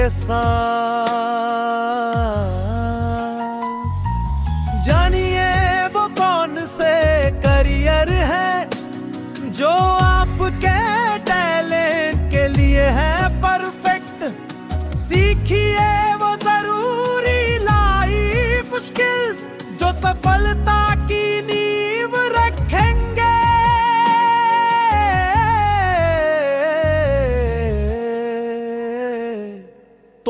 रमेश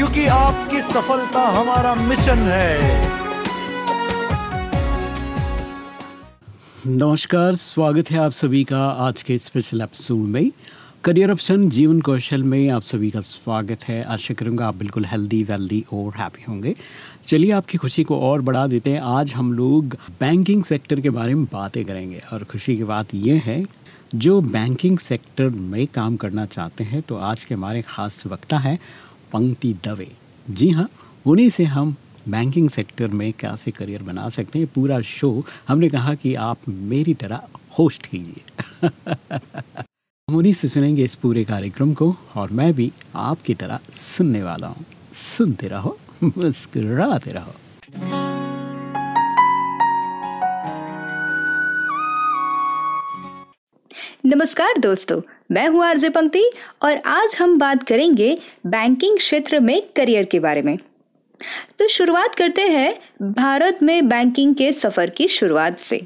क्योंकि आपकी सफलता हमारा मिशन है। नमस्कार, स्वागत है आप सभी का आज के स्पेशल एपिसोड में। करियर ऑप्शन जीवन कौशल में आप सभी का स्वागत है। आशा करूँगा आप बिल्कुल हेल्दी वेल्दी और हैप्पी होंगे। चलिए आपकी खुशी को और बढ़ा देते हैं। आज हम लोग बैंकिंग सेक्टर के बारे में बातें करेंगे और खुशी की बात यह है, जो बैंकिंग सेक्टर में काम करना चाहते हैं तो आज के हमारे खास वक्ता है पंक्ति दवे। जी हाँ उन्हीं से हम बैंकिंग सेक्टर में कैसे करियर बना सकते हैं पूरा शो हमने कहा कि आप मेरी तरह होस्ट कीजिए। हम उन्हीं से सुनेंगे इस पूरे कार्यक्रम को और मैं भी आपकी तरह सुनने वाला हूँ। सुनते रहो, मुस्कुराते रहो। नमस्कार दोस्तों मैं हूँ आरजे पंक्ति और आज हम बात करेंगे बैंकिंग क्षेत्र में करियर के बारे में। तो शुरुआत करते हैं भारत में बैंकिंग के सफ़र की शुरुआत से।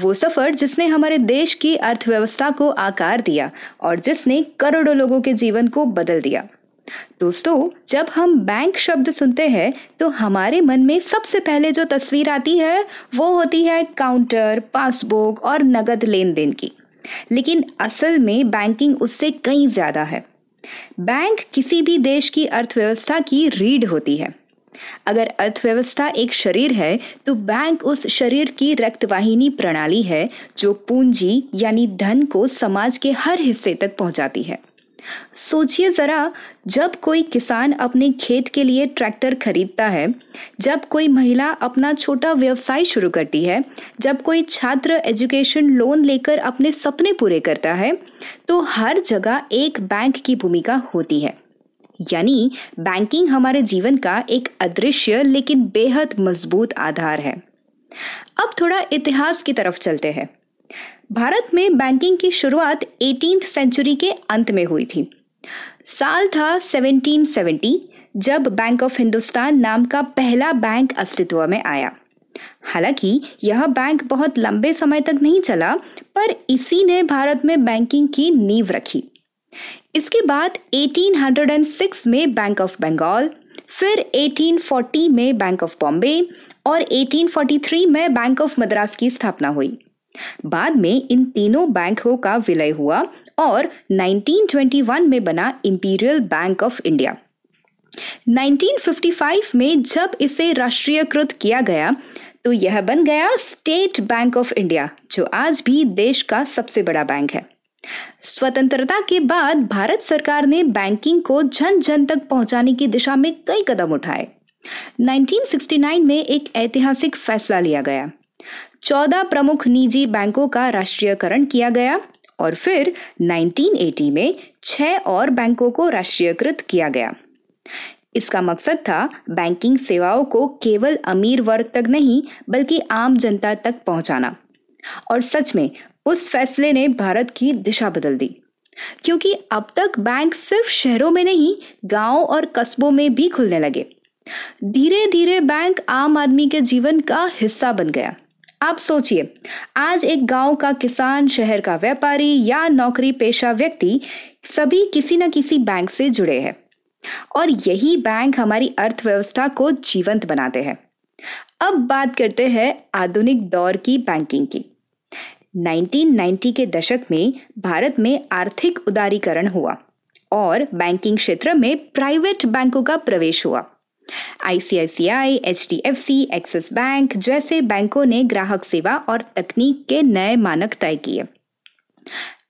वो सफ़र जिसने हमारे देश की अर्थव्यवस्था को आकार दिया और जिसने करोड़ों लोगों के जीवन को बदल दिया। दोस्तों, जब हम बैंक शब्द सुनते हैं तो हमारे मन में सबसे पहले जो तस्वीर आती है, वो होती है काउंटर पासबुक और नगद लेन देन की। लेकिन असल में बैंकिंग उससे कहीं ज़्यादा है। बैंक किसी भी देश की अर्थव्यवस्था की रीढ़ होती है। अगर अर्थव्यवस्था एक शरीर है तो बैंक उस शरीर की रक्तवाहिनी प्रणाली है, जो पूंजी यानी धन को समाज के हर हिस्से तक पहुंचाती है। सोचिए जरा, जब कोई किसान अपने खेत के लिए ट्रैक्टर खरीदता है, जब कोई महिला अपना छोटा व्यवसाय शुरू करती है, जब कोई छात्र एजुकेशन लोन लेकर अपने सपने पूरे करता है तो हर जगह एक बैंक की भूमिका होती है। यानी, बैंकिंग हमारे जीवन का एक अदृश्य लेकिन बेहद मज़बूत आधार है। अब थोड़ा इतिहास की तरफ़ चलते हैं। भारत में बैंकिंग की शुरुआत 18th सेंचुरी के अंत में हुई थी। साल था 1770 जब बैंक ऑफ़ हिंदुस्तान नाम का पहला बैंक अस्तित्व में आया। हालाँकि, यह बैंक बहुत लंबे समय तक नहीं चला, पर इसी ने भारत में बैंकिंग की नींव रखी। इसके बाद 1806 में बैंक ऑफ़ बंगाल फिर 1840 में बैंक ऑफ़ बॉम्बे और 1843 में बैंक ऑफ़ मद्रास की स्थापना हुई। बाद में इन तीनों बैंकों का विलय हुआ और 1921 में बना इंपीरियल बैंक ऑफ़ इंडिया। 1955 में जब इसे राष्ट्रीयकृत किया गया तो यह बन गया स्टेट बैंक ऑफ़ इंडिया, जो आज भी देश का सबसे बड़ा बैंक है। स्वतंत्रता के बाद भारत सरकार ने बैंकिंग को जन जन तक पहुँचाने की दिशा में कई कदम उठाए। 1969 में एक ऐतिहासिक फैसला लिया गया। चौदह प्रमुख निजी बैंकों का राष्ट्रीयकरण किया गया और फिर 1980 में छह और बैंकों को राष्ट्रीयकृत किया गया। इसका मकसद था बैंकिंग सेवाओं को केवल अमीर वर्ग तक नहीं, बल्कि आम जनता तक पहुंचाना। और सच में, उस फैसले ने भारत की दिशा बदल दी। क्योंकि अब तक बैंक सिर्फ़ शहरों में नहीं, गाँव और कस्बों में भी खुलने लगे। धीरे धीरे बैंक आम आदमी के जीवन का हिस्सा बन गया। आप सोचिए, आज एक गाँव का किसान शहर का व्यापारी या नौकरी पेशा व्यक्ति सभी किसी न किसी बैंक से जुड़े हैं और यही बैंक हमारी अर्थव्यवस्था को जीवंत बनाते हैं। अब बात करते हैं आधुनिक दौर की बैंकिंग की। 1990 के दशक में भारत में आर्थिक उदारीकरण हुआ और बैंकिंग क्षेत्र में प्राइवेट बैंकों का प्रवेश हुआ। ICICI H D F C Axis bank जैसे बैंकों ने ग्राहक सेवा और तकनीक के नए मानक तय किए।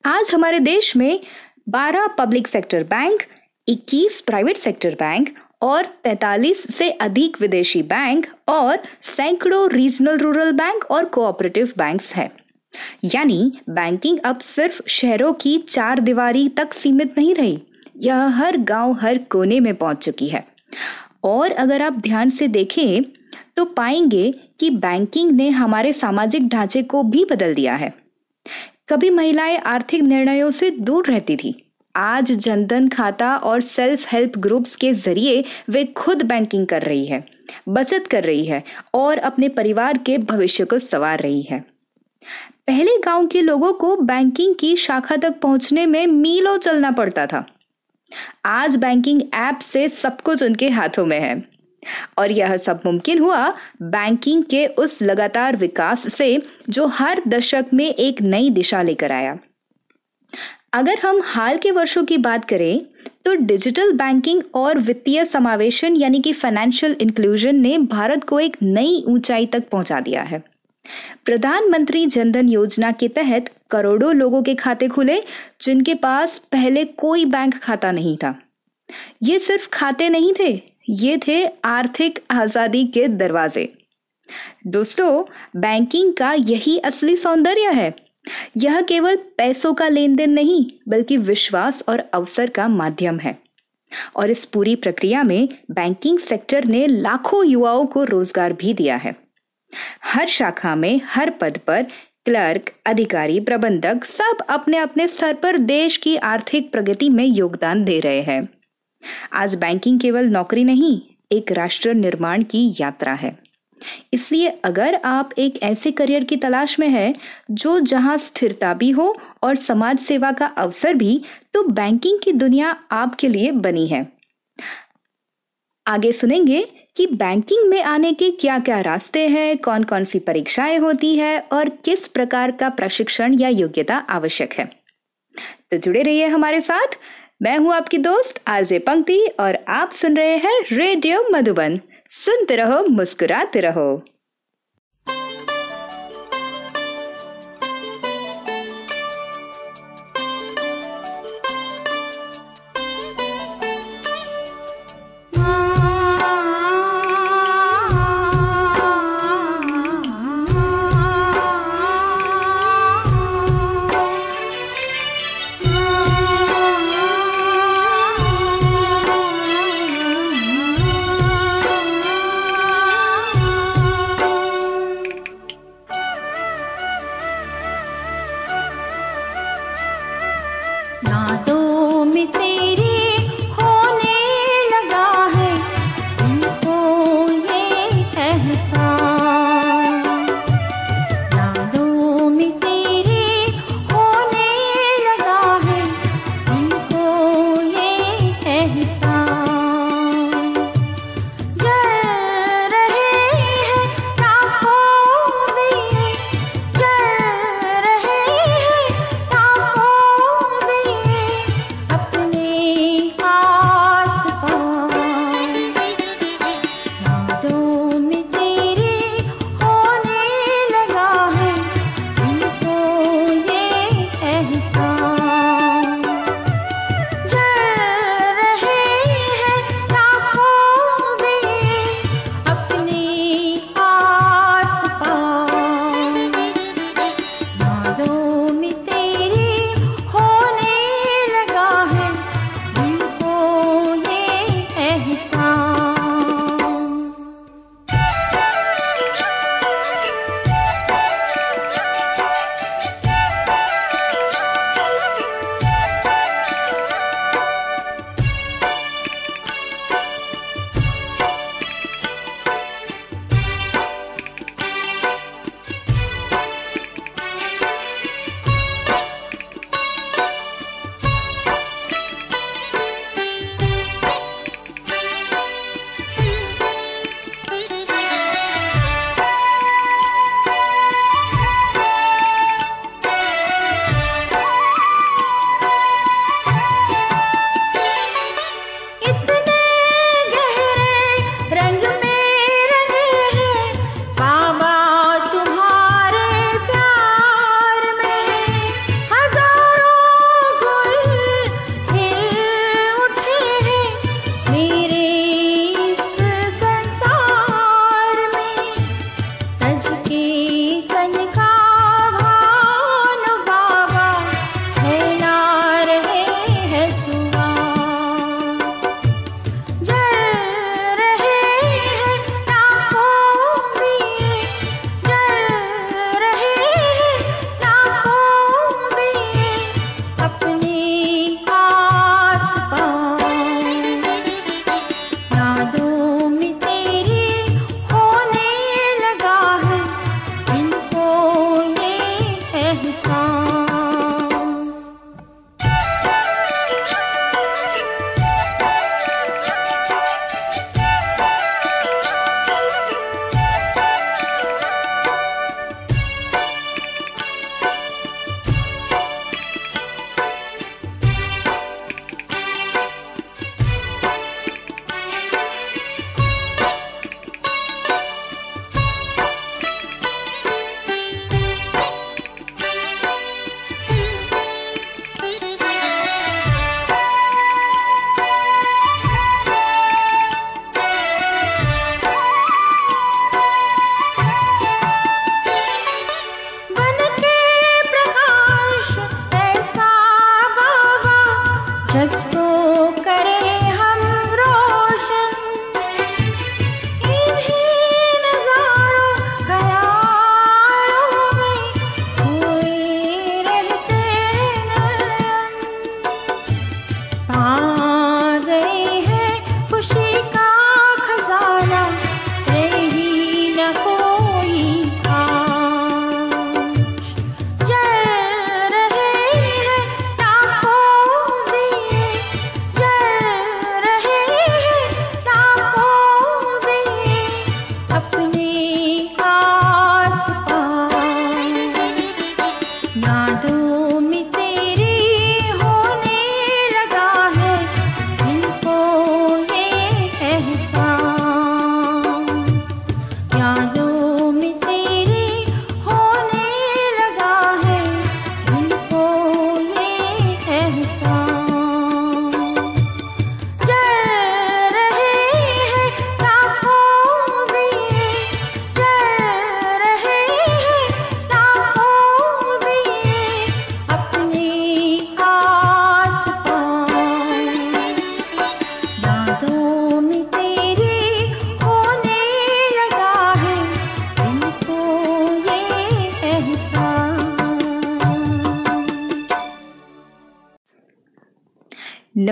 आज हमारे देश में 12 public sector bank 21 private sector bank और 43 से अधिक विदेशी बैंक और सैकड़ों रीजनल रूरल बैंक और कोऑपरेटिव बैंक्स हैं। यानी बैंकिंग अब सिर्फ़ शहरों की चार दीवारी तक सीमित नहीं रही, यह हर गाँव हर कोने में पहुँच चुकी है। और अगर आप ध्यान से देखें तो पाएँगे कि बैंकिंग ने हमारे सामाजिक ढांचे को भी बदल दिया है। कभी महिलाएँ आर्थिक निर्णयों से दूर रहती थी। आज जनधन खाता और सेल्फ हेल्प ग्रुप्स के ज़रिए वे खुद बैंकिंग कर रही है, बचत कर रही है और अपने परिवार के भविष्य को संवार रही है। पहले गाँव के लोगों को बैंकिंग की शाखा तक पहुँचने में मीलों चलना पड़ता था। आज बैंकिंग ऐप से सब कुछ उनके हाथों में है। और यह सब मुमकिन हुआ बैंकिंग के उस लगातार विकास से जो हर दशक में एक नई दिशा लेकर आया। अगर हम हाल के वर्षों की बात करें तो डिजिटल बैंकिंग और वित्तीय समावेशन यानी कि फाइनेंशियल इंक्लूजन ने भारत को एक नई ऊंचाई तक पहुँचा दिया है। प्रधानमंत्री जनधन योजना के तहत करोड़ों लोगों के खाते खुले जिनके पास पहले कोई बैंक खाता नहीं था। ये सिर्फ़ खाते नहीं थे, ये थे आर्थिक आज़ादी के दरवाजे। दोस्तों, बैंकिंग का यही असली सौंदर्य है। यह केवल पैसों का लेन देन नहीं, बल्कि विश्वास और अवसर का माध्यम है। और इस पूरी प्रक्रिया में बैंकिंग सेक्टर ने लाखों युवाओं को रोज़गार भी दिया है। हर शाखा में, हर पद पर क्लर्क, अधिकारी, प्रबंधक सब अपने अपने स्तर पर देश की आर्थिक प्रगति में योगदान दे रहे हैं। आज बैंकिंग केवल नौकरी नहीं, एक राष्ट्र निर्माण की यात्रा है। इसलिए अगर आप एक ऐसे करियर की तलाश में हैं, जो जहाँ स्थिरता भी हो और समाज सेवा का अवसर भी तो बैंकिंग की दुनिया आपके लिए बनी है। आगे सुनेंगे कि बैंकिंग में आने के क्या क्या रास्ते हैं कौन कौन सी परीक्षाएँ होती है और किस प्रकार का प्रशिक्षण या योग्यता आवश्यक है। तो जुड़े रहिए हमारे साथ। मैं हूँ आपकी दोस्त आरजे पंक्ति और आप सुन रहे हैं रेडियो मधुबन। सुनते रहो, मुस्कुराते रहो।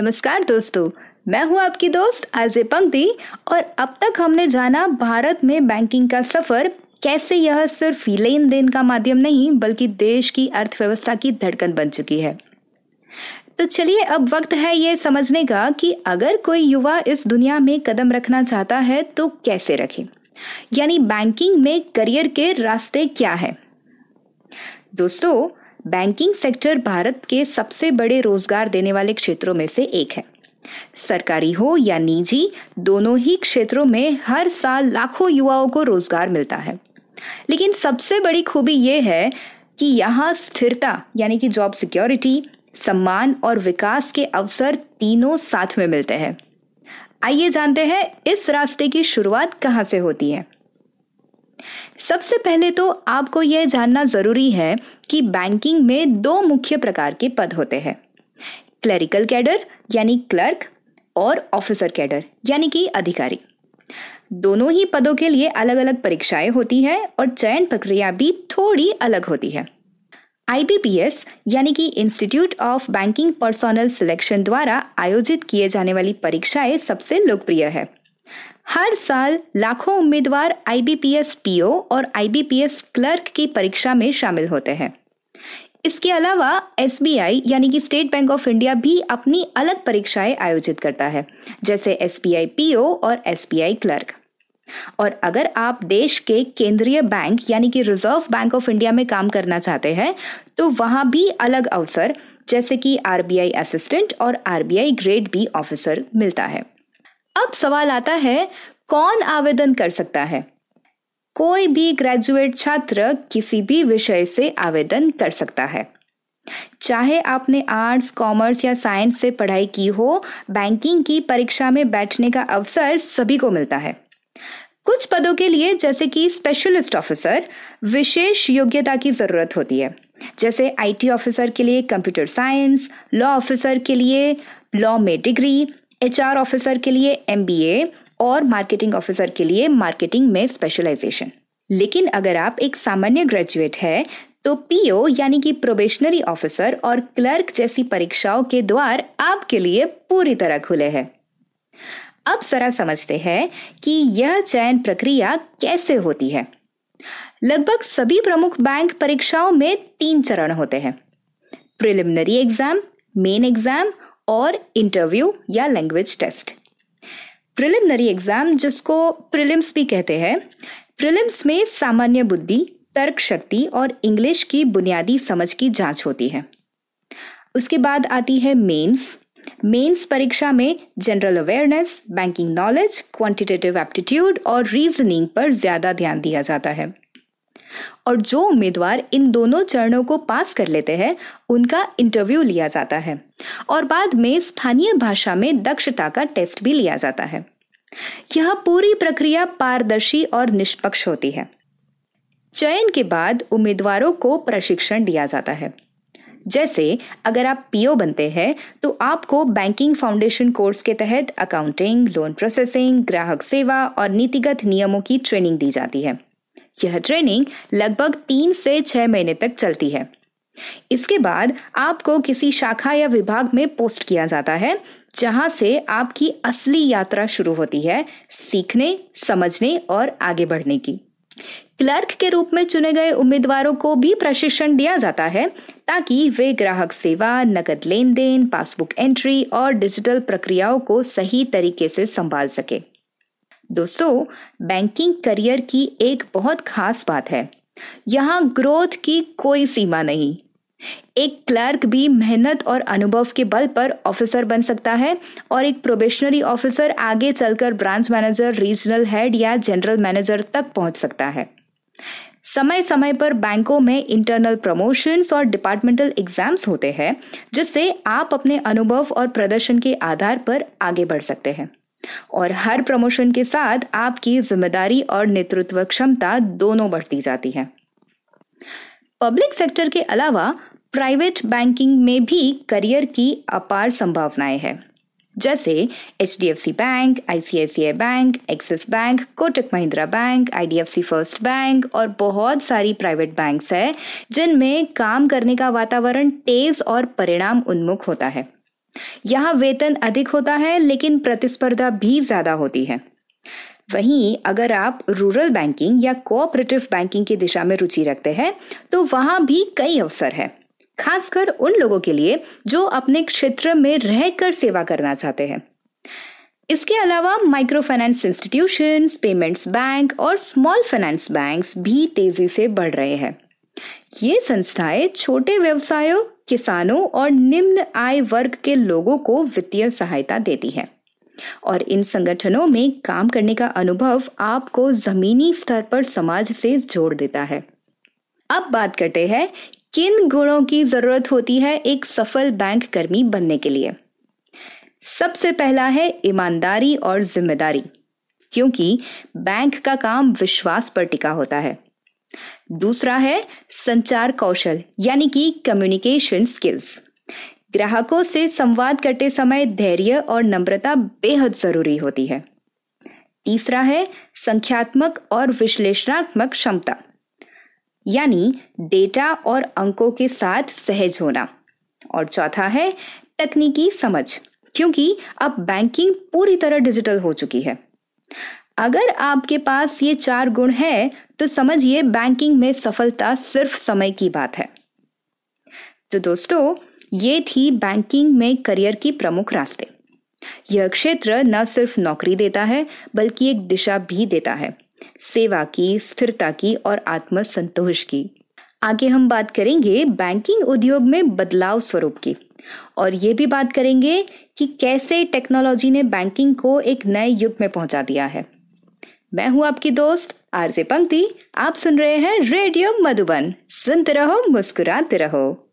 नमस्कार दोस्तों, मैं हूँ आपकी दोस्त आरजे पंक्ति और अब तक हमने जाना भारत में बैंकिंग का सफ़र, कैसे यह सिर्फ़ लेन देन का माध्यम नहीं, बल्कि देश की अर्थव्यवस्था की धड़कन बन चुकी है। तो चलिए अब वक्त है ये समझने का कि अगर कोई युवा इस दुनिया में कदम रखना चाहता है तो कैसे रखे? यानी बैंकिंग में करियर के रास्ते क्या है? दोस्तों बैंकिंग सेक्टर भारत के सबसे बड़े रोज़गार देने वाले क्षेत्रों में से एक है। सरकारी हो या निजी, दोनों ही क्षेत्रों में हर साल लाखों युवाओं को रोज़गार मिलता है। लेकिन सबसे बड़ी खूबी यह है कि यहाँ स्थिरता, यानी कि जॉब सिक्योरिटी सम्मान और विकास के अवसर तीनों साथ में मिलते हैं। आइए जानते हैं इस रास्ते की शुरुआत कहाँ से होती है। सबसे पहले तो आपको यह जानना ज़रूरी है कि बैंकिंग में दो मुख्य प्रकार के पद होते हैं। क्लरिकल कैडर यानी क्लर्क और ऑफिसर कैडर यानी कि अधिकारी। दोनों ही पदों के लिए अलग अलग परीक्षाएँ होती हैं और चयन प्रक्रिया भी थोड़ी अलग होती है। आईबीपीएस यानी कि institute of banking personnel selection द्वारा आयोजित किए जाने वाली परीक्षाएँ सबसे लोकप्रिय है। हर साल लाखों उम्मीदवार आईबीपीएस पीओ और आईबीपीएस क्लर्क की परीक्षा में शामिल होते हैं। इसके अलावा SBI यानी कि स्टेट बैंक ऑफ़ इंडिया भी अपनी अलग परीक्षाएँ आयोजित करता है, जैसे एस बी और SBI क्लर्क और अगर आप देश के केंद्रीय बैंक, यानी कि रिज़र्व बैंक ऑफ़ इंडिया में काम करना चाहते हैं तो वहाँ भी अलग अवसर, जैसे कि आरबीआई असिस्टेंट और आरबीआई ग्रेड बी ऑफिसर मिलता है। अब सवाल आता है, कौन आवेदन कर सकता है? कोई भी ग्रेजुएट छात्र किसी भी विषय से आवेदन कर सकता है। चाहे आपने आर्ट्स कॉमर्स या साइंस से पढ़ाई की हो बैंकिंग की परीक्षा में बैठने का अवसर सभी को मिलता है। कुछ पदों के लिए जैसे कि स्पेशलिस्ट ऑफिसर विशेष योग्यता की ज़रूरत होती है। जैसे आईटी ऑफिसर के लिए कंप्यूटर साइंस लॉ ऑफिसर के लिए लॉ में डिग्री एचआर ऑफिसर के लिए एम बी ए और मार्केटिंग ऑफिसर के लिए मार्केटिंग में स्पेशलाइजेशन लेकिन अगर आप एक सामान्य ग्रेजुएट है तो पीओ यानी कि प्रोबेशनरी ऑफिसर और क्लर्क जैसी परीक्षाओं के द्वार आपके लिए पूरी तरह खुले हैं। अब जरा समझते हैं कि यह चयन प्रक्रिया कैसे होती है। लगभग सभी प्रमुख बैंक परीक्षाओं में तीन चरण होते हैं। प्रिलिमिनरी एग्ज़ाम मेन एग्ज़ाम और इंटरव्यू या लैंग्वेज टेस्ट प्रिलिमिनरी एग्ज़ाम जिसको प्रिलिम्स भी कहते हैं प्रिलिम्स में सामान्य बुद्धि, तर्क शक्ति और इंग्लिश की बुनियादी समझ की जाँच होती है। उसके बाद आती है मेंस मेंस परीक्षा में general awareness banking knowledge quantitative aptitude और रीजनिंग पर ज़्यादा ध्यान दिया जाता है। और जो उम्मीदवार इन दोनों चरणों को पास कर लेते हैं, उनका इंटरव्यू लिया जाता है। और बाद में स्थानीय भाषा में दक्षता का टेस्ट भी लिया जाता है। यह पूरी प्रक्रिया पारदर्शी और निष्पक्ष होती है। चयन के बाद उम्मीदवारों को प्रशिक्षण दिया जाता है। जैसे, अगर आप पीओ बनते हैं तो आपको बैंकिंग फाउंडेशन कोर्स के तहत अकाउंटिंग लोन प्रोसेसिंग ग्राहक सेवा और नीतिगत नियमों की ट्रेनिंग दी जाती है। यह ट्रेनिंग लगभग तीन से छह महीने तक चलती है। इसके बाद आपको किसी शाखा या विभाग में पोस्ट किया जाता है, जहाँ से आपकी असली यात्रा शुरू होती है सीखने, समझने और आगे बढ़ने की। क्लर्क के रूप में चुने गए उम्मीदवारों को भी प्रशिक्षण दिया जाता है, ताकि वे ग्राहक सेवा, नकद लेन देन, पासबुक एंट्री और डिजिटल प्रक्रियाओं को सही तरीके से संभाल सके। दोस्तों बैंकिंग करियर की एक बहुत खास बात है। यहाँ ग्रोथ की कोई सीमा नहीं। एक क्लर्क भी मेहनत और अनुभव के बल पर ऑफिसर बन सकता है और एक प्रोबेशनरी ऑफिसर आगे चलकर ब्रांच मैनेजर रीजनल हेड या जनरल मैनेजर तक पहुँच सकता है। समय समय पर बैंकों में इंटरनल प्रमोशंस और डिपार्टमेंटल एग्ज़ाम्स होते हैं, जिससे आप अपने अनुभव और प्रदर्शन के आधार पर आगे बढ़ सकते हैं। और हर प्रमोशन के साथ आपकी ज़िम्मेदारी और नेतृत्व क्षमता दोनों बढ़ती जाती है। पब्लिक सेक्टर के अलावा प्राइवेट बैंकिंग में भी करियर की अपार संभावनाएँ हैं। जैसे H D F C bank, ICICI bank, Axis bank, Kotak Mahindra bank, IDFC first bank और बहुत सारी प्राइवेट बैंक्स है, जिनमें काम करने का वातावरण तेज और परिणाम उन्मुख होता है। यहाँ वेतन अधिक होता है, लेकिन प्रतिस्पर्धा भी ज़्यादा होती है। वहीं अगर आप रूरल बैंकिंग या कोऑपरेटिव बैंकिंग की दिशा में रुचि रखते हैं तो वहाँ भी कई अवसर है। खासकर उन लोगों के लिए जो अपने क्षेत्र में रहकर सेवा करना चाहते हैं। इसके अलावा micro finance institution payments bank और स्मॉल फाइनेंस बैंक्स भी तेज़ी से बढ़ रहे हैं। ये संस्थाएँ छोटे व्यवसायों किसानों और निम्न आय वर्ग के लोगों को वित्तीय सहायता देती है। और इन संगठनों में काम करने का अनुभव आपको जमीनी स्तर पर समाज से जोड़ देता है। अब बात करते हैं, किन गुणों की ज़रूरत होती है एक सफल बैंक कर्मी बनने के लिए? सबसे पहला है ईमानदारी और ज़िम्मेदारी, क्योंकि बैंक का काम विश्वास पर टिका होता है। दूसरा है संचार कौशल, यानी कि कम्युनिकेशन स्किल्स ग्राहकों से संवाद करते समय धैर्य और नम्रता बेहद ज़रूरी होती है। तीसरा है संख्यात्मक और विश्लेषणात्मक क्षमता, यानी डेटा और अंकों के साथ सहज होना। और चौथा है तकनीकी समझ, क्योंकि अब बैंकिंग पूरी तरह डिजिटल हो चुकी है। अगर आपके पास ये चार गुण है तो समझिए बैंकिंग में सफलता सिर्फ़ समय की बात है। तो दोस्तों, ये थी बैंकिंग में करियर की प्रमुख रास्ते। यह क्षेत्र न सिर्फ़ नौकरी देता है, बल्कि एक दिशा भी देता है, सेवा की, स्थिरता की और आत्मसंतोष की। आगे हम बात करेंगे बैंकिंग उद्योग में बदलाव स्वरूप की। और ये भी बात करेंगे कि कैसे टेक्नोलॉजी ने बैंकिंग को एक नए युग में पहुँचा दिया है। मैं हूँ आपकी दोस्त, आरजे पंक्ति। आप सुन रहे हैं रेडियो मधुबन। सुनते रहो, मुस्कुराते रहो।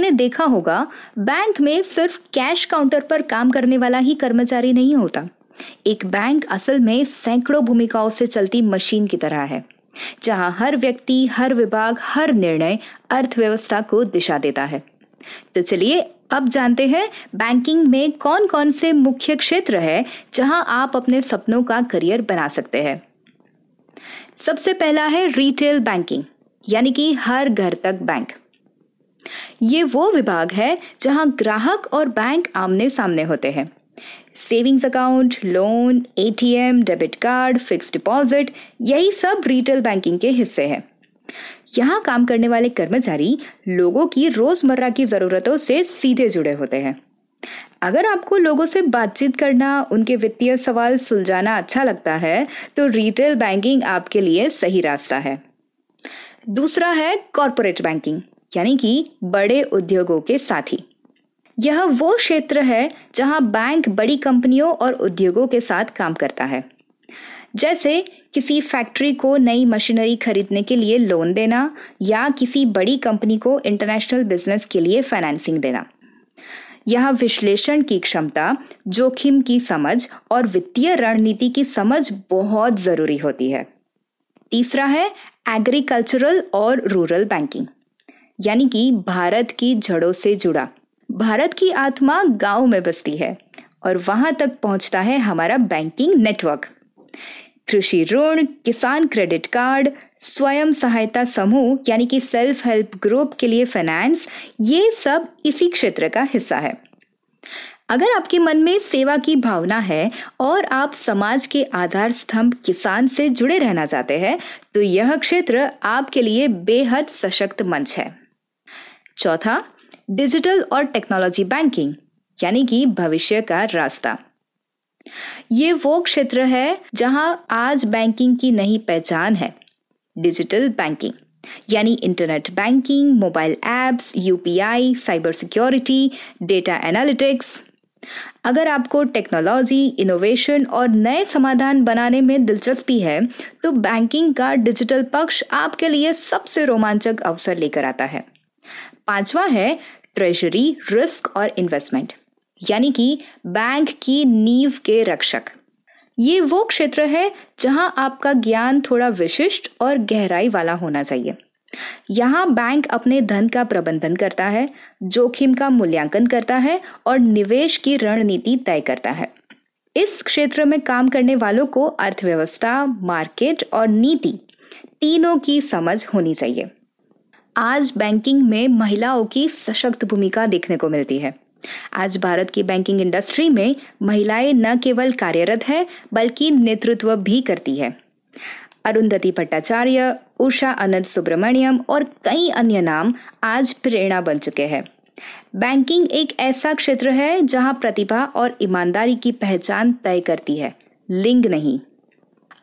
आपने देखा होगा, बैंक में सिर्फ़ कैश काउंटर पर काम करने वाला ही कर्मचारी नहीं होता। एक बैंक असल में सैकड़ों भूमिकाओं से चलती मशीन की तरह है, जहाँ हर व्यक्ति, हर विभाग, हर निर्णय अर्थव्यवस्था को दिशा देता है। तो चलिए, अब जानते हैं बैंकिंग में कौन कौन से मुख्य क्षेत्र है, जहाँ आप अपने सपनों का करियर बना सकते हैं। सबसे पहला है रिटेल बैंकिंग, यानी कि हर घर तक बैंक। ये वो विभाग है जहाँ ग्राहक और बैंक आमने सामने होते हैं। Savings account, loan, ATM, debit card fix deposit, यही सब रिटेल बैंकिंग के हिस्से हैं। यहाँ काम करने वाले कर्मचारी लोगों की रोज़मर्रा की जरूरतों से सीधे जुड़े होते हैं। अगर आपको लोगों से बातचीत करना, उनके वित्तीय सवाल सुलझाना अच्छा लगता है तो रिटेल बैंकिंग आपके लिए सही रास्ता है। दूसरा है कॉरपोरेट बैंकिंग। यानी कि बड़े उद्योगों के साथी। यह वो क्षेत्र है जहाँ बैंक बड़ी कंपनियों और उद्योगों के साथ काम करता है। जैसे किसी फैक्ट्री को नई मशीनरी खरीदने के लिए लोन देना या किसी बड़ी कंपनी को इंटरनेशनल बिज़नेस के लिए फाइनेंसिंग देना। यह विश्लेषण की क्षमता, जोखिम की समझ और वित्तीय रणनीति की समझ बहुत ज़रूरी होती है। तीसरा है एग्रीकल्चरल और रूरल बैंकिंग यानी कि भारत की जड़ों से जुड़ा। भारत की आत्मा गाँव में बसती है और वहाँ तक पहुँचता है हमारा बैंकिंग नेटवर्क। कृषि ऋण, किसान क्रेडिट कार्ड, स्वयं सहायता समूह, यानी कि सेल्फ हेल्प ग्रुप के लिए फाइनेंस ये सब इसी क्षेत्र का हिस्सा है। अगर आपके मन में सेवा की भावना है और आप समाज के आधार स्तंभ किसान से जुड़े रहना चाहते हैं तो यह क्षेत्र आपके लिए बेहद सशक्त मंच है। चौथा डिजिटल और टेक्नोलॉजी बैंकिंग यानी कि भविष्य का रास्ता। ये वो क्षेत्र है जहाँ आज बैंकिंग की नई पहचान है। डिजिटल बैंकिंग यानी internet banking mobile apps UPI cyber security data analytics अगर आपको टेक्नोलॉजी इनोवेशन और नए समाधान बनाने में दिलचस्पी है तो बैंकिंग का डिजिटल पक्ष आपके लिए सबसे रोमांचक अवसर लेकर आता है। पांचवा है ट्रेजरी, रिस्क और इन्वेस्टमेंट, यानी कि बैंक की नींव के रक्षक। ये वो क्षेत्र है जहाँ आपका ज्ञान थोड़ा विशिष्ट और गहराई वाला होना चाहिए। यहाँ बैंक अपने धन का प्रबंधन करता है, जोखिम का मूल्यांकन करता है और निवेश की रणनीति तय करता है। इस क्षेत्र में काम करने वालों को अर्थव्यवस्था, मार्केट और नीति तीनों की समझ होनी चाहिए। आज बैंकिंग में महिलाओं की सशक्त भूमिका देखने को मिलती है। आज भारत की बैंकिंग इंडस्ट्री में महिलाएँ न केवल कार्यरत है, बल्कि नेतृत्व भी करती है। अरुंधति भट्टाचार्य, उषा अनंत सुब्रमण्यम और कई अन्य नाम आज प्रेरणा बन चुके हैं। बैंकिंग एक ऐसा क्षेत्र है जहाँ प्रतिभा और ईमानदारी की पहचान तय करती है। लिंग नहीं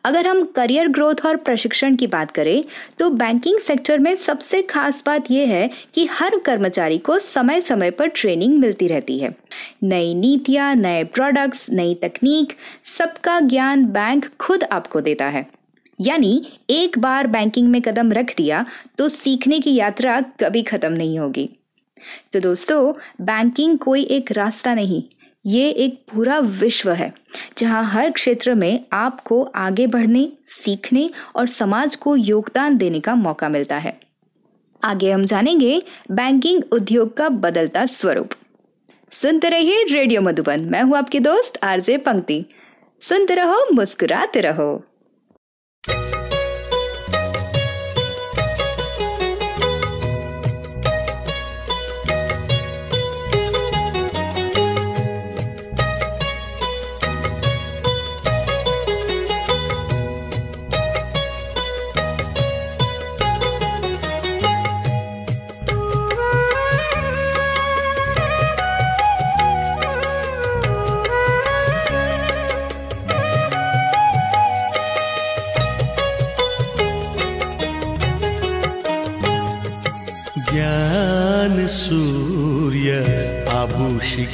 अगर हम करियर ग्रोथ और प्रशिक्षण की बात करें तो बैंकिंग सेक्टर में सबसे खास बात यह है कि हर कर्मचारी को समय समय पर ट्रेनिंग मिलती रहती है। नई नीतियाँ, नए प्रोडक्ट्स नई तकनीक सबका ज्ञान बैंक खुद आपको देता है। यानी, एक बार बैंकिंग में कदम रख दिया तो सीखने की यात्रा कभी खत्म नहीं होगी। तो दोस्तों बैंकिंग कोई एक रास्ता नहीं ये एक पूरा विश्व है, जहाँ हर क्षेत्र में आपको आगे बढ़ने, सीखने और समाज को योगदान देने का मौका मिलता है। आगे हम जानेंगे बैंकिंग उद्योग का बदलता स्वरूप। सुनते रहिए रेडियो मधुबन। मैं हूँ आपकी दोस्त आरजे पंक्ति। सुनते रहो, मुस्कुराते रहो।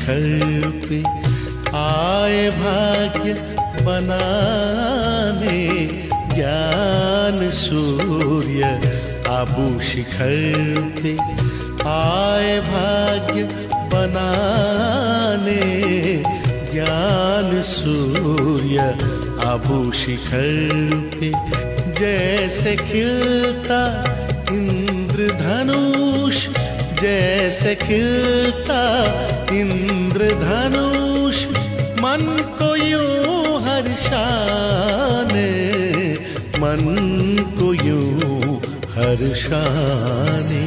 शिखर पे आए भाग्य बनाने, ज्ञान सूर्य आबू शिखर पे आए भाग्य बनाने, ज्ञान सूर्य आबू शिखर पे। जैसे खिलता इंद्रधनुष, जैसे खिलता इंद्रधनुष मन को यूं हर्षाने मन को यूं हर्षाने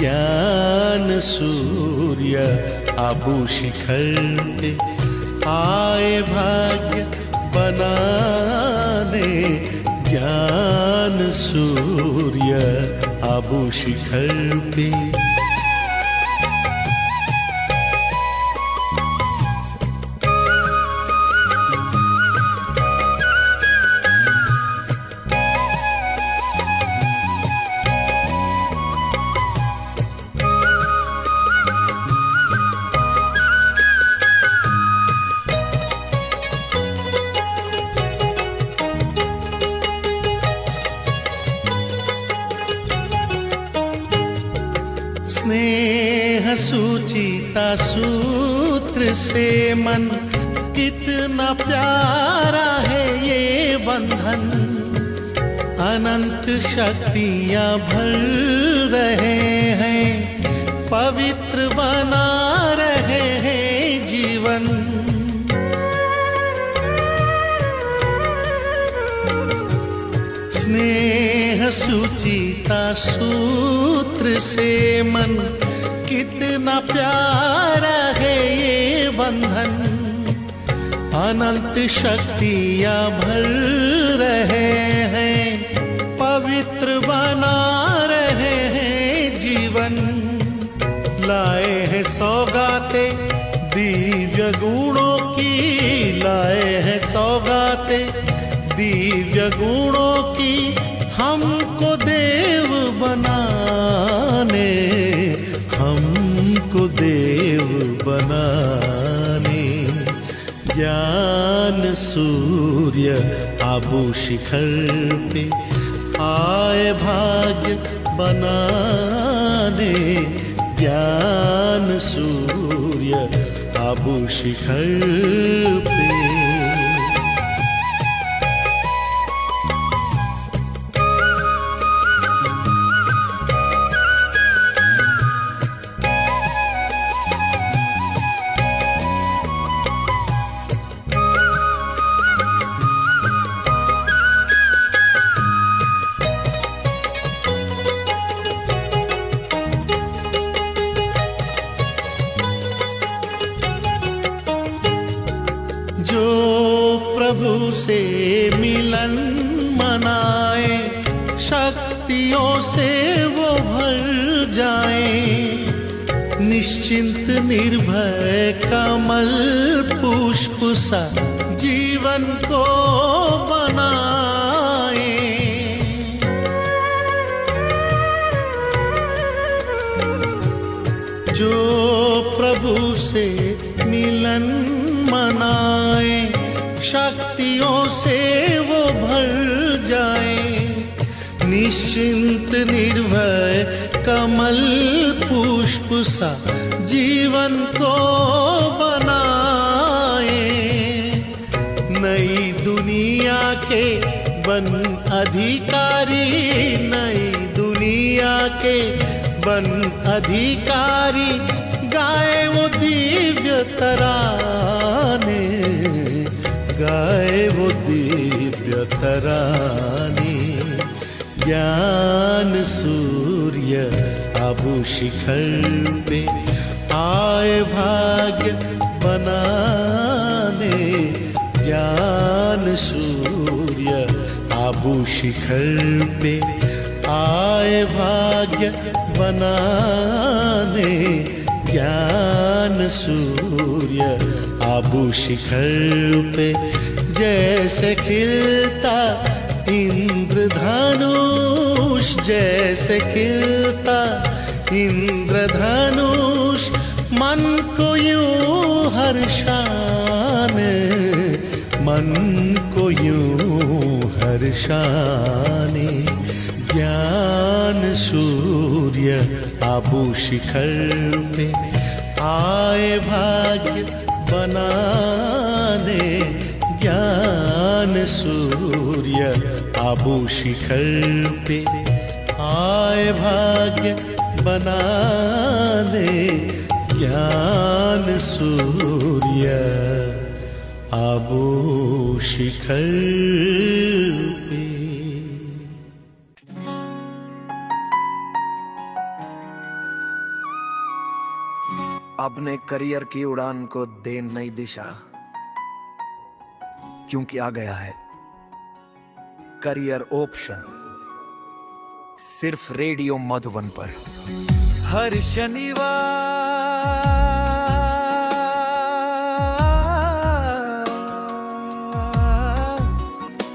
ज्ञान सूर्य आबू शिखर पे आए भाग्य बनाने। ज्ञान सूर्य आबू शिखर पे पवित्र बना रहे हैं जीवन। स्नेह सुचिता सूत्र से मन कितना प्यारा है ये बंधन। अनंत शक्तियाँ भर रहे गुणों की लाए हैं सौगाते। दिव्य गुणों की हमको देव बनाने। हमको देव बनाने। ज्ञान सूर्य आबू शिखर पे आए भाग्य बनाने। ज्ञान सूर्य आबू शिखर मिलन मनाए, शक्तियों से वो भर जाए। निश्चिंत निर्भय कमल पुष्प सा जीवन को बनाए। जो प्रभु से मिलन मनाए से वो भर जाए। निश्चिंत निर्भय कमल पुष्प सा जीवन को बनाए। नई दुनिया के बन अधिकारी, नई दुनिया के बन अधिकारी गाए वो दिव्य तराने। तराने, ज्ञान सूर्य आबू शिखर पे आए भाग्य बनाने, ज्ञान सूर्य आबू शिखर पे आए भाग्य बनाने, ज्ञान सूर्य आबू शिखर पे जैसे खिलता इंद्रधनुष, जैसे खिलता इंद्रधनुष, मन को यूँ हर्षाने मन को यूँ हर्षाने ज्ञान सूर्य आबू शिखर पे आए भाग्य बनाने ज्ञान सूर्य आबू शिखर पे आए भाग्य बनाने ज्ञान सूर्य आबू शिखर पे। अपने करियर की उड़ान को दे नई दिशा। क्योंकि आ गया है। Career option. सिर्फ़ रेडियो मधुबन पर। हर शनिवार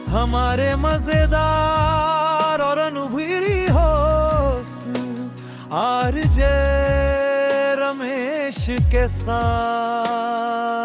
हमारे मज़ेदार और अनुभवी होस्ट आरजे रमेश के साथ।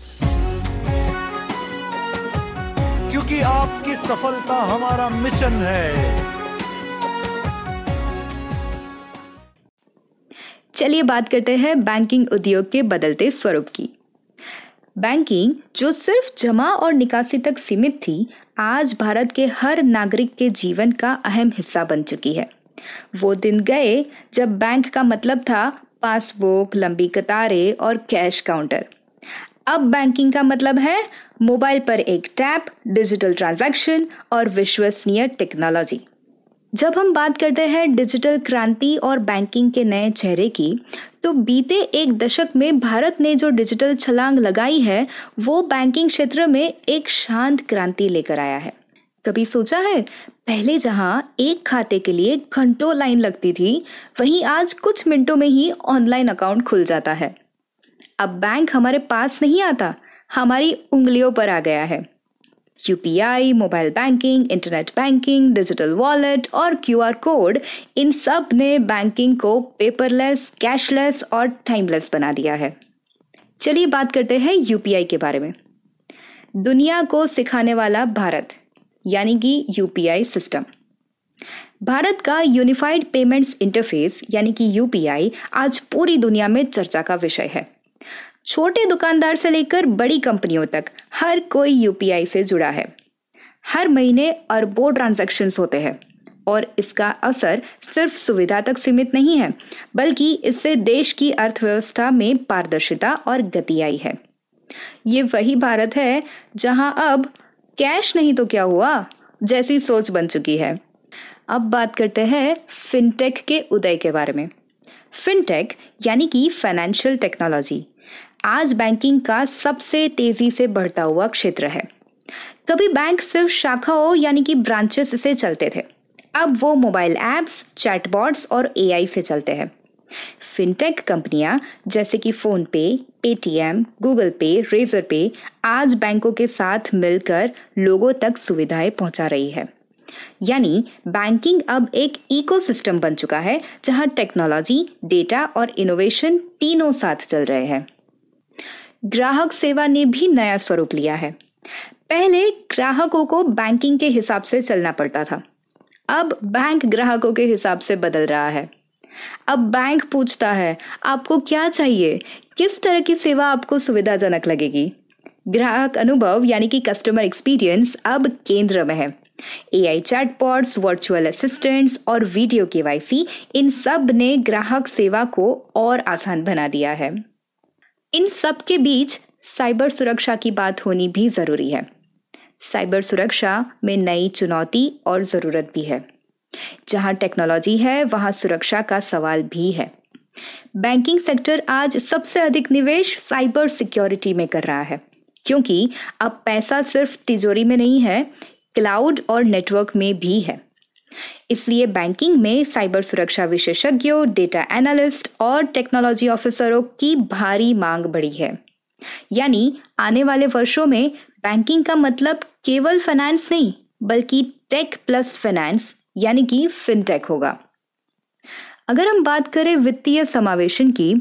क्योंकि आपकी सफलता हमारा मिशन है। चलिए बात करते हैं बैंकिंग उद्योग के बदलते स्वरूप की। बैंकिंग जो सिर्फ़ जमा और निकासी तक सीमित थी, आज भारत के हर नागरिक के जीवन का अहम हिस्सा बन चुकी है। वो दिन गए जब बैंक का मतलब था पासबुक लंबी कतारें और कैश काउंटर अब बैंकिंग का मतलब है मोबाइल पर एक टैप डिजिटल ट्रांजैक्शन और विश्वसनीय टेक्नोलॉजी जब हम बात करते हैं डिजिटल क्रांति और बैंकिंग के नए चेहरे की तो बीते एक दशक में भारत ने जो डिजिटल छलांग लगाई है, वो बैंकिंग क्षेत्र में एक शांत क्रांति लेकर आया है। कभी सोचा है? पहले जहाँ एक खाते के लिए घंटों लाइन लगती थी, वहीं आज कुछ मिनटों में ही ऑनलाइन अकाउंट खुल जाता है। अब बैंक हमारे पास नहीं आता, हमारी उंगलियों पर आ गया है। UPI mobile banking internet banking digital wallet और क्यूआर कोड इन सबने बैंकिंग को पेपरलेस कैशलेस और टाइमलेस बना दिया है। चलिए बात करते हैं यूपीआई के बारे में। दुनिया को सिखाने वाला भारत, यानी कि यूपीआई सिस्टम भारत का यूनिफाइड पेमेंट्स इंटरफेस यानी कि यूपीआई आज पूरी दुनिया में चर्चा का विषय है। छोटे दुकानदार से लेकर बड़ी कंपनियों तक हर कोई यूपीआई से जुड़ा है। हर महीने अरबों ट्रांजैक्शंस होते हैं और इसका असर सिर्फ़ सुविधा तक सीमित नहीं है, बल्कि इससे देश की अर्थव्यवस्था में पारदर्शिता और गति आई है। ये वही भारत है जहाँ अब कैश नहीं तो क्या हुआ? जैसी सोच बन चुकी है। अब बात करते हैं फिनटेक के उदय के बारे में। फिनटेक यानी कि फाइनेंशियल टेक्नोलॉजी आज बैंकिंग का सबसे तेज़ी से बढ़ता हुआ क्षेत्र है। कभी बैंक सिर्फ़ शाखाओं यानी कि ब्रांचेस से चलते थे। अब वो मोबाइल ऐप्स चैटबॉट्स और एआई से चलते हैं। फिनटेक कंपनियाँ, जैसे कि फ़ोन पे Paytm Google Pay Razorpay आज बैंकों के साथ मिलकर लोगों तक सुविधाएँ पहुँचा रही है। यानी बैंकिंग अब एक इकोसिस्टम बन चुका है, जहाँ टेक्नोलॉजी डेटा और इनोवेशन तीनों साथ चल रहे हैं। ग्राहक सेवा ने भी नया स्वरूप लिया है। पहले ग्राहकों को बैंकिंग के हिसाब से चलना पड़ता था। अब बैंक ग्राहकों के हिसाब से बदल रहा है। अब बैंक पूछता है, आपको क्या चाहिए? किस तरह की सेवा आपको सुविधाजनक लगेगी? ग्राहक अनुभव, यानी कि कस्टमर एक्सपीरियंस अब केंद्र में है। एआई चैटबॉट्स वर्चुअल असिस्टेंट्स और वीडियो केवाईसी इन सबने ग्राहक सेवा को और आसान बना दिया है। इन सब के बीच साइबर सुरक्षा की बात होनी भी ज़रूरी है। साइबर सुरक्षा में नई चुनौती और ज़रूरत भी है। जहाँ टेक्नोलॉजी है, वहाँ सुरक्षा का सवाल भी है। बैंकिंग सेक्टर आज सबसे अधिक निवेश साइबर सिक्योरिटी में कर रहा है, क्योंकि अब पैसा सिर्फ़ तिजोरी में नहीं है, क्लाउड और नेटवर्क में भी है। इसलिए बैंकिंग में साइबर सुरक्षा विशेषज्ञों डेटा एनालिस्ट और टेक्नोलॉजी ऑफिसरों की भारी मांग बढ़ी है। यानी आने वाले वर्षों में बैंकिंग का मतलब केवल फाइनेंस नहीं, बल्कि टेक प्लस फाइनेंस यानी कि फिनटेक होगा। अगर हम बात करें वित्तीय समावेशन की,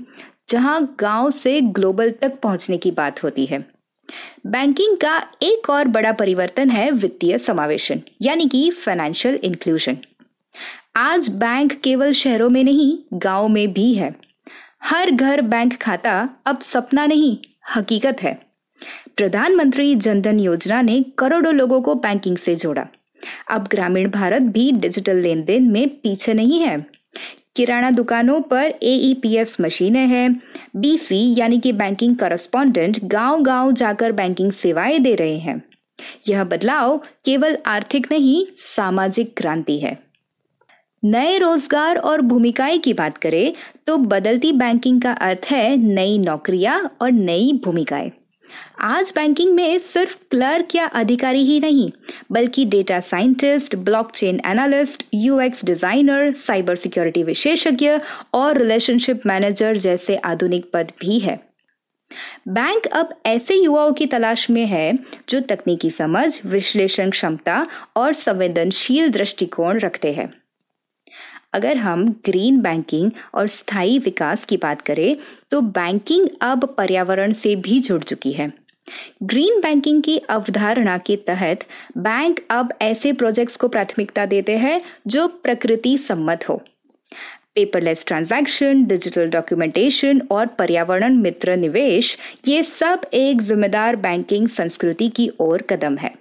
जहाँ गाँव से ग्लोबल तक पहुँचने की बात होती है बैंकिंग का एक और बड़ा परिवर्तन है वित्तीय समावेशन, यानी कि फाइनेंशियल इंक्लूजन आज बैंक केवल शहरों में नहीं, गाँव में भी है। हर घर बैंक खाता अब सपना नहीं, हकीकत है। प्रधानमंत्री जनधन योजना ने करोड़ों लोगों को बैंकिंग से जोड़ा। अब ग्रामीण भारत भी डिजिटल लेन देन में पीछे नहीं है। किराना दुकानों पर एईपीएस e मशीनें हैं। बीसी यानी कि बैंकिंग करस्पॉन्डेंट गाँव गाँव जाकर बैंकिंग सेवाएँ दे रहे हैं। यह बदलाव केवल आर्थिक नहीं, सामाजिक क्रांति है। नए रोज़गार और भूमिकाएँ की बात करें तो बदलती बैंकिंग का अर्थ है नई नौकरियाँ और नई भूमिकाएँ। आज बैंकिंग में सिर्फ़ क्लर्क या अधिकारी ही नहीं, बल्कि data scientist, blockchain analyst, UX designer, cyber security विशेषज्ञ और रिलेशनशिप मैनेजर जैसे आधुनिक पद भी है। बैंक अब ऐसे युवाओं की तलाश में है, जो तकनीकी समझ, विश्लेषण क्षमता और संवेदनशील दृष्टिकोण रखते हैं। अगर हम ग्रीन बैंकिंग और स्थायी विकास की बात करें तो बैंकिंग अब पर्यावरण से भी जुड़ चुकी है। ग्रीन बैंकिंग की अवधारणा के तहत बैंक अब ऐसे प्रोजेक्ट्स को प्राथमिकता देते हैं जो प्रकृति सम्मत हो। पेपरलेस ट्रांजैक्शन डिजिटल डॉक्यूमेंटेशन और पर्यावरण मित्र निवेश, ये सब एक जिम्मेदार बैंकिंग संस्कृति की ओर कदम है।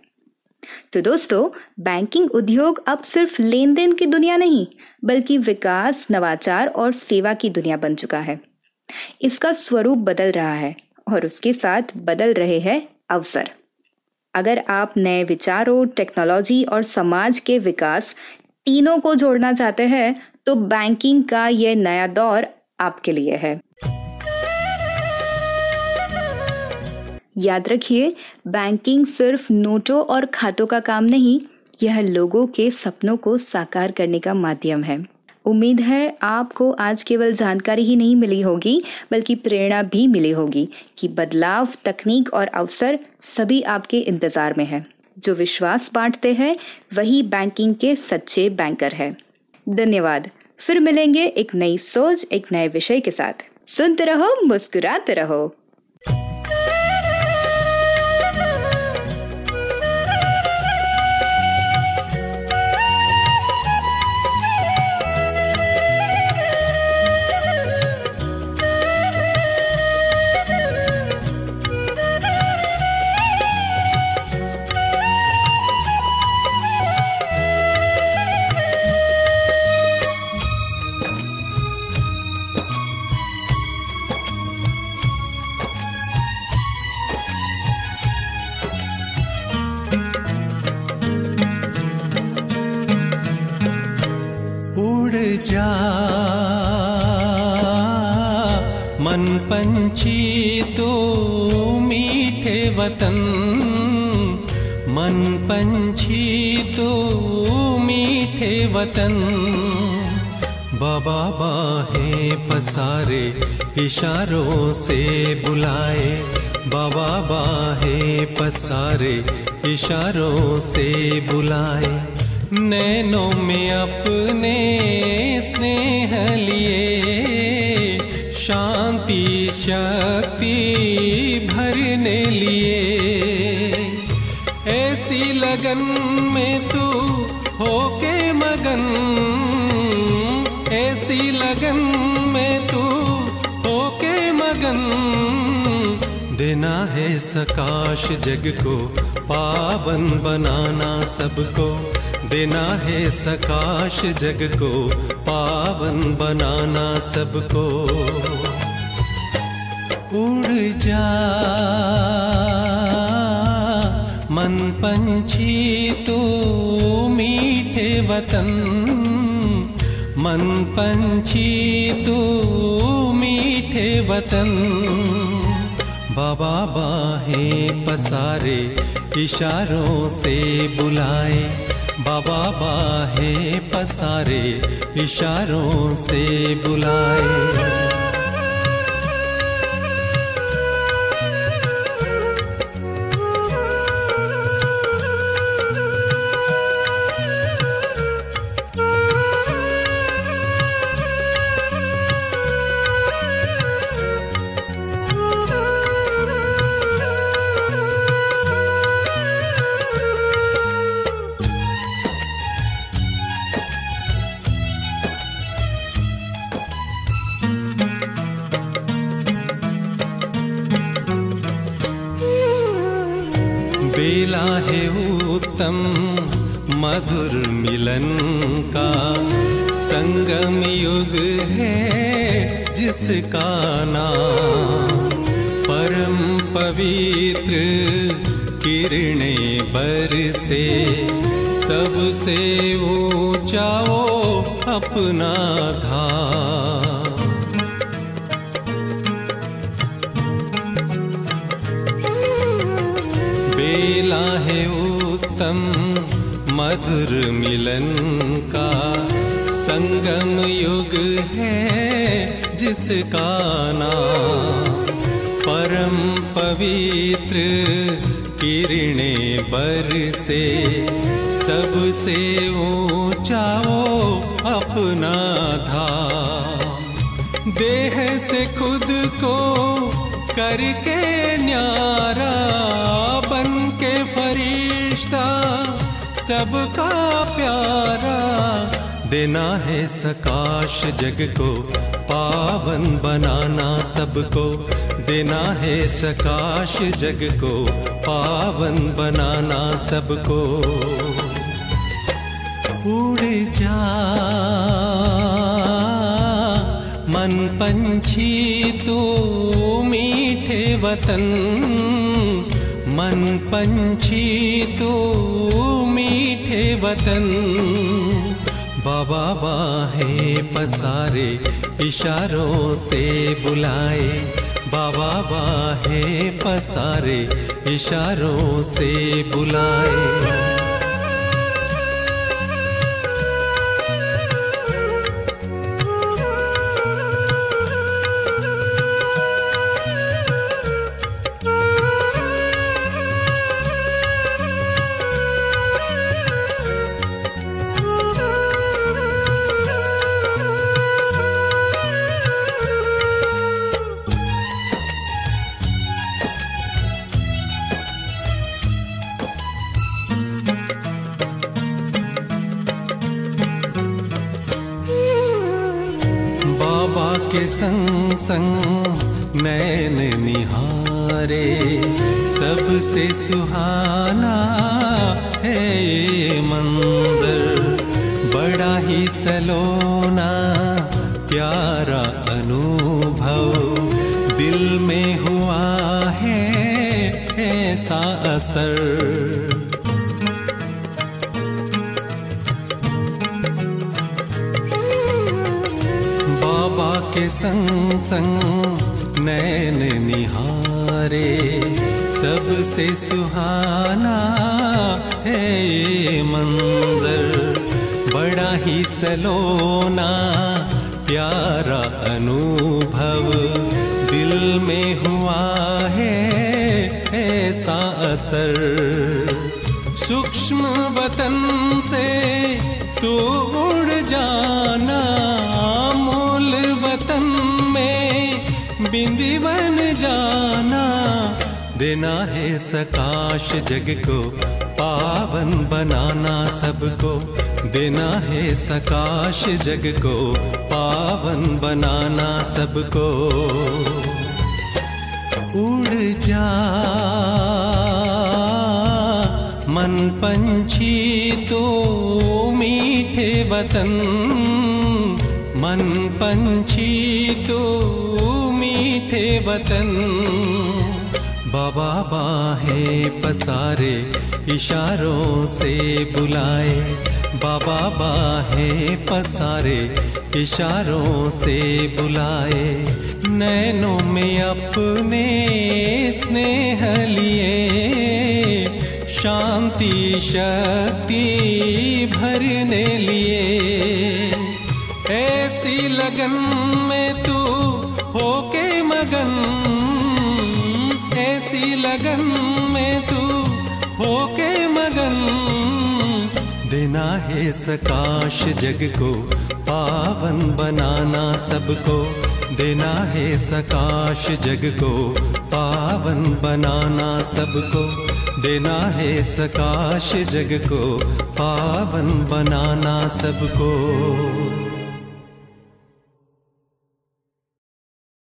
तो दोस्तों बैंकिंग उद्योग अब सिर्फ़ लेन देन की दुनिया नहीं, बल्कि विकास, नवाचार और सेवा की दुनिया बन चुका है। इसका स्वरूप बदल रहा है और उसके साथ बदल रहे हैं अवसर। अगर आप नए विचारों टेक्नोलॉजी और समाज के विकास तीनों को जोड़ना चाहते हैं तो बैंकिंग का यह नया दौर आपके लिए है। याद रखिए बैंकिंग सिर्फ़ नोटों और खातों का काम नहीं, यह लोगों के सपनों को साकार करने का माध्यम है। उम्मीद है आपको आज केवल जानकारी ही नहीं मिली होगी, बल्कि प्रेरणा भी मिली होगी कि बदलाव, तकनीक और अवसर सभी आपके इंतज़ार में है। जो विश्वास बांटते हैं, वही बैंकिंग के सच्चे बैंकर है। धन्यवाद। फिर मिलेंगे एक नई सोच, एक नए विषय के साथ। सुनते रहो, मुस्कुराते रहो। वतन। बाबा बाहे पसारे, इशारों से बुलाए। बाबा बाहे पसारे, इशारों से बुलाए। नैनों में अपने स्नेह लिए, शांति, शक्ति भरने लिए। ऐसी लगन में तू होके सकाश जग को, पावन बनाना सबको। देना है सकाश जग को, पावन बनाना सबको। उड़ जा, मन पंछी तू मीठे वतन। मन पंछी तू मीठे वतन। बाबा बाहें पसारे इशारों से बुलाए। बाबा बाहें पसारे इशारों से बुलाए। का संगम युग है, जिसका नाम परम पवित्र किरणें बरसे। सबसे ऊँचा वो अपना धाम। बेला है उत्तम मधुर मिलन। संगम युग है जिसका नाम परम पवित्र किरणें बरसे सबसे ऊँचा वो अपना धाम। देह से खुद को करके न्यारा बन के फरिश्ता, सबका प्यारा देना है सकाश जग को, पावन बनाना सबको। देना है सकाश जग को, पावन बनाना सबको। उड़ जा, मन पंछी तू मीठे वतन। मन पंछी तू मीठे वतन। बाबा बाहें पसारे इशारों से बुलाए। बाबा बाहें पसारे इशारों से बुलाए। देना है सकाश जग को पावन बनाना सबको। देना है सकाश जग को पावन बनाना सबको। उड़ जा मन पंछी तो मीठे वतन। मन पंछी तो मीठे वतन बाबा बाहें पसारे इशारों से बुलाए। बाबा बाहें पसारे इशारों से बुलाए। नैनों में अपने स्नेह लिए, शांति शक्ति भरने लिए। ऐसी लगन में तू होके मगन होके मगन। देना है सकाश जग को, पावन बनाना सबको। देना है सकाश जग को, पावन बनाना सबको। देना है सकाश जग को, पावन बनाना सबको।